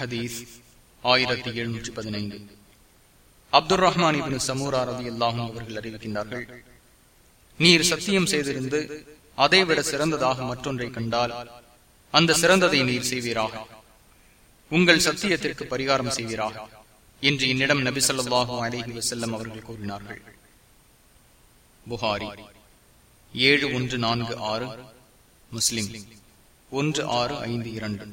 ஹதீஸ் ஆயிரத்தி எழுநூற்றி பதினைந்து. அப்துல் ரஹ்மான் இபின் சமூரா ரவி அல்லாஹும் அவர்கள் அறிவிக்கின்றார்கள் நீர் சத்தியம் செய்திருந்து அதைவிட சிறந்ததாக மற்றொன்றை கண்டால் அந்த சிறந்ததை நீர் செய்வீராக. உங்கள் சத்தியத்திற்கு பரிகாரம் செய்வீராக என்று என்னிடம் நபி அலேஹி வசல்லம் அவர்கள் கூறினார்கள். புகாரி ஏழு ஒன்று நான்கு ஆறு முஸ்லிம் ஒன்று ஆறு ஐந்து இரண்டு.